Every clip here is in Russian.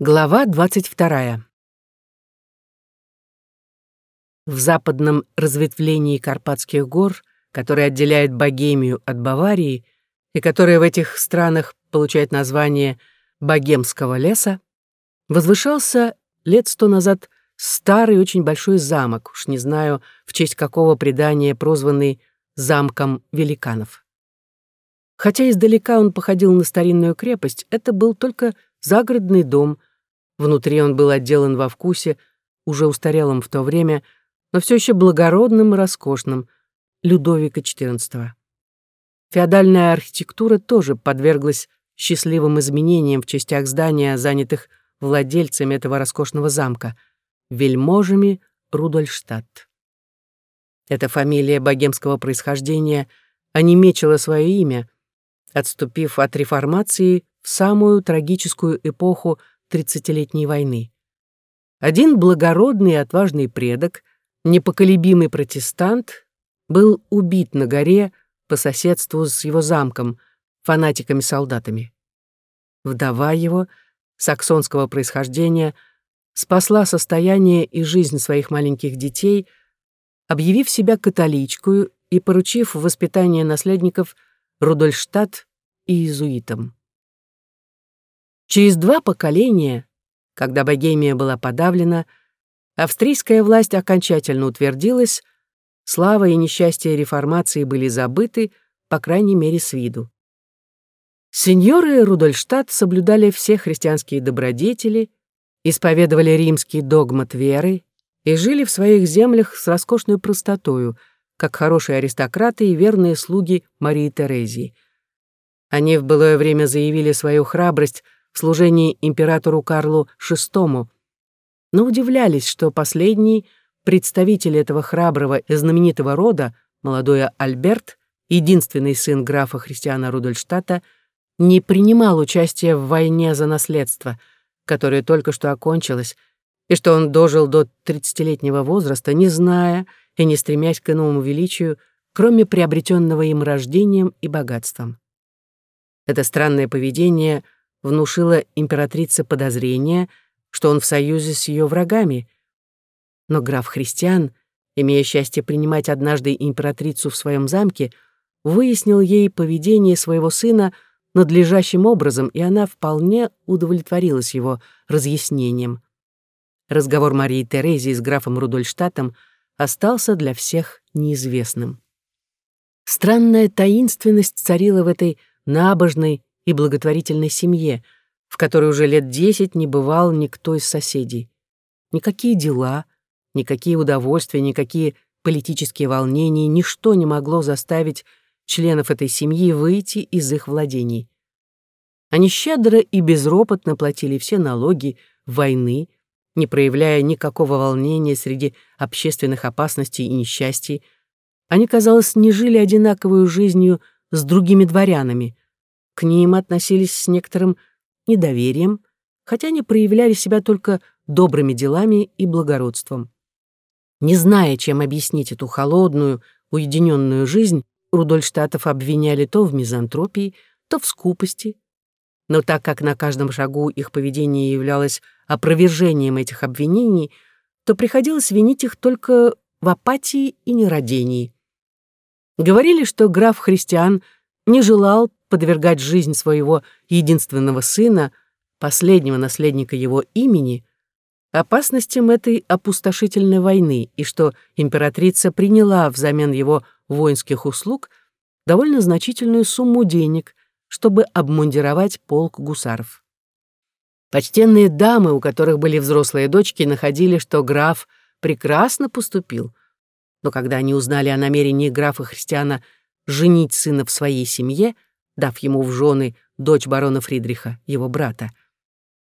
Глава двадцать вторая. В западном разветвлении Карпатских гор, которое отделяет Богемию от Баварии и которое в этих странах получает название Богемского леса, возвышался лет сто назад старый очень большой замок, уж не знаю, в честь какого предания прозванный «замком великанов». Хотя издалека он походил на старинную крепость, это был только загородный дом. Внутри он был отделан во вкусе, уже устарелым в то время, но все еще благородным и роскошным, Людовика XIV. Феодальная архитектура тоже подверглась счастливым изменениям в частях здания, занятых владельцами этого роскошного замка, вельможами Рудольштадт. Эта фамилия богемского происхождения онемечила свое имя, отступив от реформации в самую трагическую эпоху Тридцатилетней войны. Один благородный и отважный предок, непоколебимый протестант, был убит на горе по соседству с его замком, фанатиками-солдатами. Вдова его, саксонского происхождения, спасла состояние и жизнь своих маленьких детей, объявив себя католичкою и поручив воспитание наследников Рудольштадт и иезуитам. Через два поколения, когда Богемия была подавлена, австрийская власть окончательно утвердилась, слава и несчастье реформации были забыты, по крайней мере, с виду. Сеньоры Рудольштадт соблюдали все христианские добродетели, исповедовали римский догмат веры и жили в своих землях с роскошной простотою, как хорошие аристократы и верные слуги Марии Терезии. Они в былое время заявили свою храбрость служении императору Карлу VI, но удивлялись, что последний, представитель этого храброго и знаменитого рода, молодой Альберт, единственный сын графа Христиана Рудольштадта, не принимал участия в войне за наследство, которое только что окончилось, и что он дожил до тридцатилетнего возраста, не зная и не стремясь к иному величию, кроме приобретенного им рождением и богатством. Это странное поведение внушило императрице подозрение, что он в союзе с ее врагами. Но граф Христиан, имея счастье принимать однажды императрицу в своем замке, выяснил ей поведение своего сына — надлежащим образом, и она вполне удовлетворилась его разъяснением. Разговор Марии Терезии с графом Рудольштатом остался для всех неизвестным. Странная таинственность царила в этой набожной и благотворительной семье, в которой уже лет десять не бывал никто из соседей. Никакие дела, никакие удовольствия, никакие политические волнения, ничто не могло заставить членов этой семьи выйти из их владений. Они щедро и безропотно платили все налоги войны, не проявляя никакого волнения среди общественных опасностей и несчастий. Они, казалось, не жили одинаковой жизнью с другими дворянами. К ним относились с некоторым недоверием, хотя они проявляли себя только добрыми делами и благородством. Не зная, чем объяснить эту холодную, уединенную жизнь, Рудольштатов обвиняли то в мизантропии, то в скупости. Но так как на каждом шагу их поведение являлось опровержением этих обвинений, то приходилось винить их только в апатии и нерадении. Говорили, что граф Христиан не желал подвергать жизнь своего единственного сына, последнего наследника его имени, опасностям этой опустошительной войны, и что императрица приняла взамен его воинских услуг довольно значительную сумму денег, чтобы обмундировать полк гусаров. Почтенные дамы, у которых были взрослые дочки, находили, что граф прекрасно поступил. Но когда они узнали о намерении графа Христиана женить сына в своей семье, дав ему в жены дочь барона Фридриха, его брата,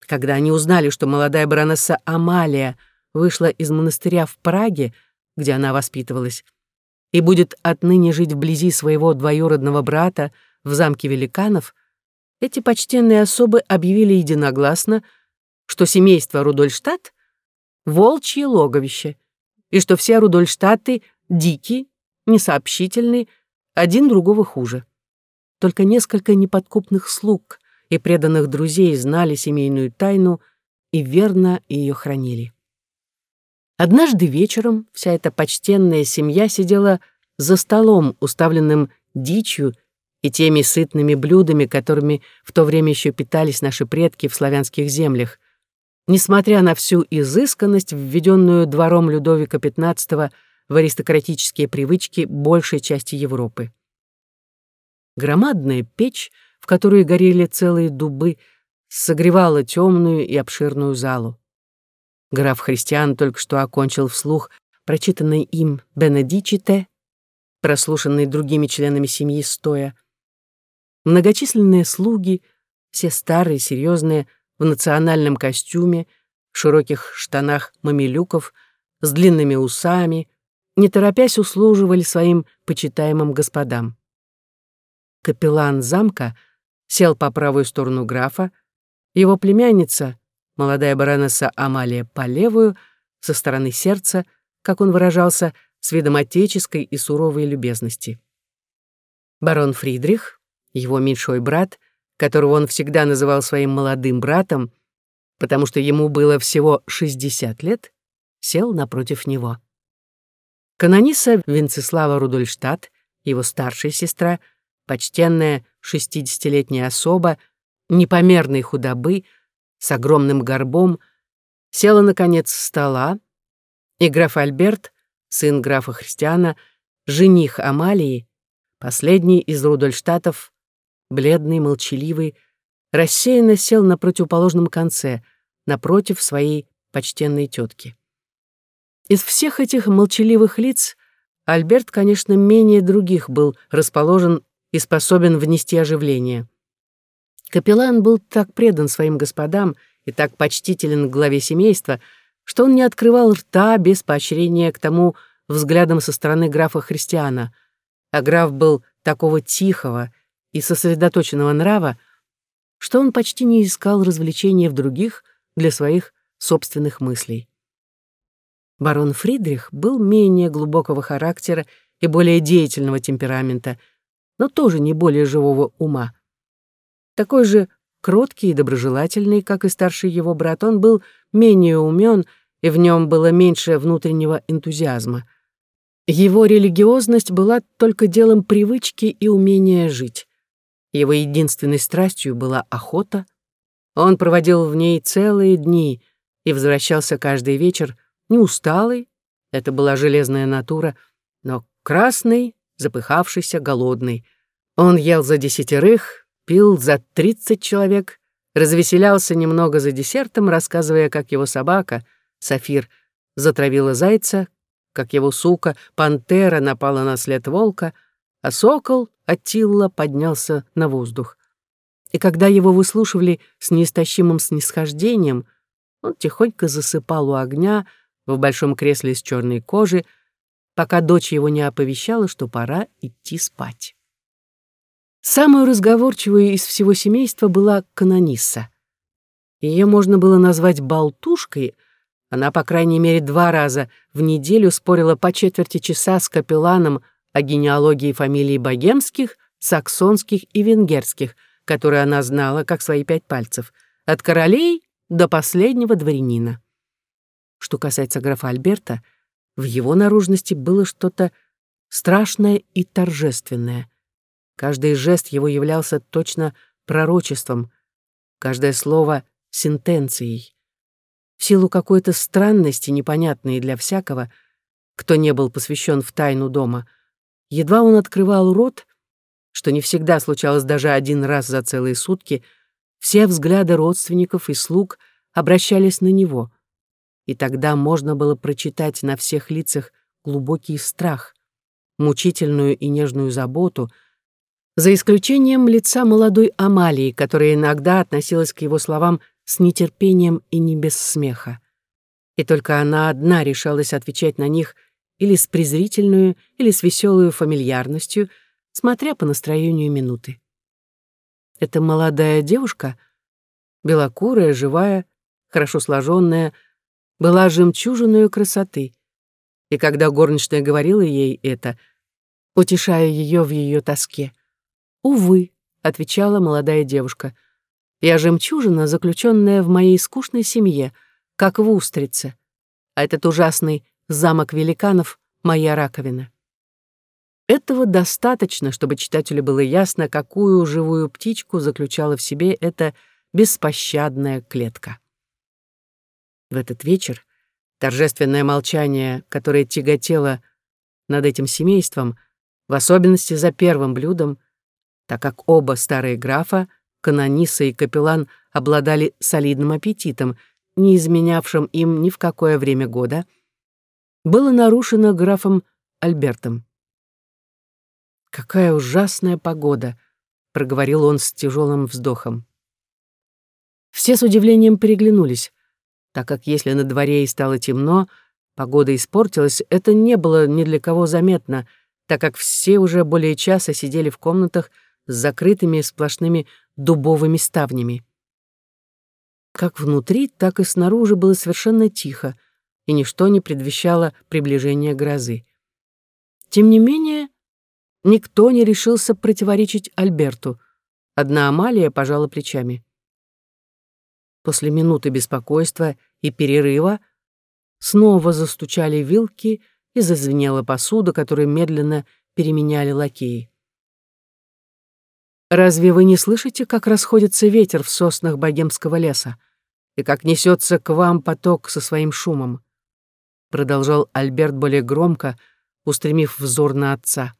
когда они узнали, что молодая баронесса Амалия вышла из монастыря в Праге, где она воспитывалась, и будет отныне жить вблизи своего двоюродного брата в замке великанов, эти почтенные особы объявили единогласно, что семейство Рудольштадт — волчье логовище, и что все Рудольштадты дикие, несообщительны, один другого хуже. Только несколько неподкупных слуг и преданных друзей знали семейную тайну и верно ее хранили. Однажды вечером вся эта почтенная семья сидела за столом, уставленным дичью и теми сытными блюдами, которыми в то время еще питались наши предки в славянских землях, несмотря на всю изысканность, введенную двором Людовика XV в аристократические привычки большей части Европы. Громадная печь, в которой горели целые дубы, согревала темную и обширную залу. Граф Христиан только что окончил вслух прочитанный им «Бенедичите», прослушанный другими членами семьи стоя. Многочисленные слуги, все старые, серьезные, в национальном костюме, в широких штанах мамилюков, с длинными усами, не торопясь услуживали своим почитаемым господам. Капеллан замка сел по правую сторону графа, его племянница, молодая баронесса Амалия по левую, со стороны сердца, как он выражался, с видом отеческой и суровой любезности. Барон Фридрих, его меньшой брат, которого он всегда называл своим молодым братом, потому что ему было всего 60 лет, сел напротив него. Канониса Венцеслава Рудольштадт, его старшая сестра, почтенная шестидесятилетняя особа, непомерной худобы, с огромным горбом, села, наконец, с стола, и граф Альберт, сын графа Христиана, жених Амалии, последний из Рудольштатов, бледный, молчаливый, рассеянно сел на противоположном конце, напротив своей почтенной тетки. Из всех этих молчаливых лиц Альберт, конечно, менее других был расположен и способен внести оживление. Капеллан был так предан своим господам и так почтителен главе семейства, что он не открывал рта без поощрения к тому взглядом со стороны графа Христиана, а граф был такого тихого и сосредоточенного нрава, что он почти не искал развлечения в других для своих собственных мыслей. Барон Фридрих был менее глубокого характера и более деятельного темперамента, но тоже не более живого ума. Такой же кроткий и доброжелательный, как и старший его брат, он был менее умен, и в нем было меньше внутреннего энтузиазма. Его религиозность была только делом привычки и умения жить. Его единственной страстью была охота. Он проводил в ней целые дни и возвращался каждый вечер не усталый, это была железная натура, но красный, запыхавшийся, голодный. Он ел за десятерых, пил за тридцать человек, развеселялся немного за десертом, рассказывая, как его собака, Сафир, затравила зайца, как его сука, пантера, напала на след волка, а сокол, Аттилла, поднялся на воздух. И когда его выслушивали с неистощимым снисхождением, он тихонько засыпал у огня в большом кресле из черной кожи, пока дочь его не оповещала, что пора идти спать. Самую разговорчивую из всего семейства была канонисса. Ее можно было назвать болтушкой, она, по крайней мере, два раза в неделю спорила по четверти часа с капелланом о генеалогии фамилий богемских, саксонских и венгерских, которые она знала как свои пять пальцев, от королей до последнего дворянина. Что касается графа Альберта, в его наружности было что-то страшное и торжественное. Каждый жест его являлся точно пророчеством, каждое слово — сентенцией. В силу какой-то странности, непонятной для всякого, кто не был посвящен в тайну дома — Едва он открывал рот, что не всегда случалось даже один раз за целые сутки, все взгляды родственников и слуг обращались на него. И тогда можно было прочитать на всех лицах глубокий страх, мучительную и нежную заботу, за исключением лица молодой Амалии, которая иногда относилась к его словам с нетерпением и не без смеха. И только она одна решалась отвечать на них — или с презрительную, или с веселой фамильярностью, смотря по настроению минуты. Эта молодая девушка, белокурая, живая, хорошо сложенная, была жемчужиной красоты. И когда горничная говорила ей это, утешая ее в ее тоске, «Увы», — отвечала молодая девушка, Я жемчужина, заключенная в моей скучной семье, как в устрице. А этот ужасный замок великанов — моя раковина. Этого достаточно, чтобы читателю было ясно, какую живую птичку заключала в себе эта беспощадная клетка. В этот вечер торжественное молчание, которое тяготело над этим семейством, в особенности за первым блюдом, так как оба старые графа, канониса и капеллан, обладали солидным аппетитом, не изменявшим им ни в какое время года, было нарушено графом Альбертом. «Какая ужасная погода!» — проговорил он с тяжелым вздохом. Все с удивлением переглянулись, так как если на дворе и стало темно, погода испортилась, это не было ни для кого заметно, так как все уже более часа сидели в комнатах с закрытыми сплошными дубовыми ставнями. Как внутри, так и снаружи было совершенно тихо, и ничто не предвещало приближения грозы. Тем не менее, Никто не решился противоречить Альберту. Одна Амалия пожала плечами. После минуты беспокойства и перерыва снова застучали вилки и зазвенела посуда, которую медленно переменяли лакеи. «Разве вы не слышите, как расходится ветер в соснах богемского леса и как несется к вам поток со своим шумом?» Продолжал Альберт более громко, устремив взор на отца.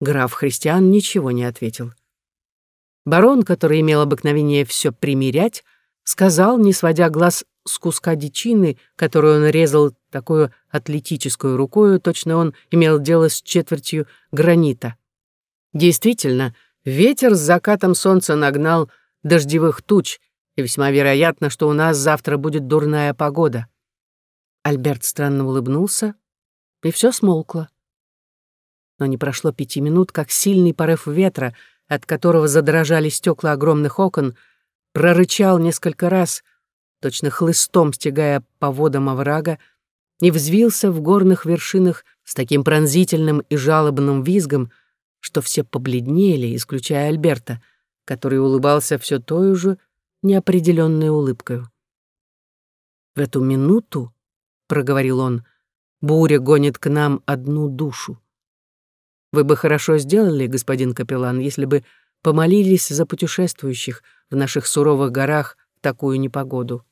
Граф Христиан ничего не ответил. Барон, который имел обыкновение все примерять, сказал, не сводя глаз с куска дичины, которую он резал такую атлетическую рукою, точно он имел дело с четвертью гранита. Действительно, ветер с закатом солнца нагнал дождевых туч, и весьма вероятно, что у нас завтра будет дурная погода. Альберт странно улыбнулся, и все смолкло но не прошло пяти минут, как сильный порыв ветра, от которого задрожали стекла огромных окон, прорычал несколько раз, точно хлыстом стегая по водам оврага, и взвился в горных вершинах с таким пронзительным и жалобным визгом, что все побледнели, исключая Альберта, который улыбался все той же неопределенной улыбкой. «В эту минуту, — проговорил он, — буря гонит к нам одну душу. Вы бы хорошо сделали, господин капеллан, если бы помолились за путешествующих в наших суровых горах в такую непогоду.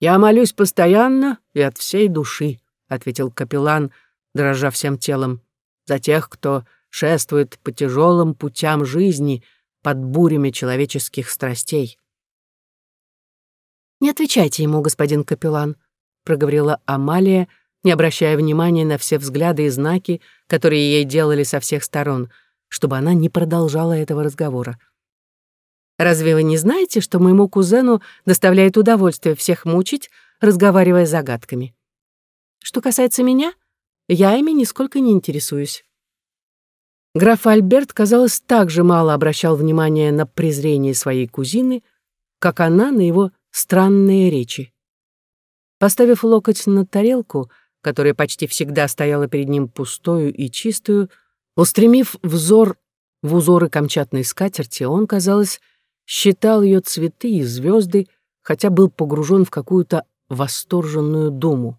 «Я молюсь постоянно и от всей души», — ответил капеллан, дрожа всем телом, «за тех, кто шествует по тяжелым путям жизни под бурями человеческих страстей». «Не отвечайте ему, господин капеллан», — проговорила Амалия, — не обращая внимания на все взгляды и знаки, которые ей делали со всех сторон, чтобы она не продолжала этого разговора. «Разве вы не знаете, что моему кузену доставляет удовольствие всех мучить, разговаривая загадками? Что касается меня, я ими нисколько не интересуюсь». Граф Альберт, казалось, так же мало обращал внимания на презрение своей кузины, как она на его странные речи. Поставив локоть на тарелку, которая почти всегда стояла перед ним пустую и чистую, устремив взор в узоры камчатной скатерти, он, казалось, считал ее цветы и звезды, хотя был погружен в какую-то восторженную думу.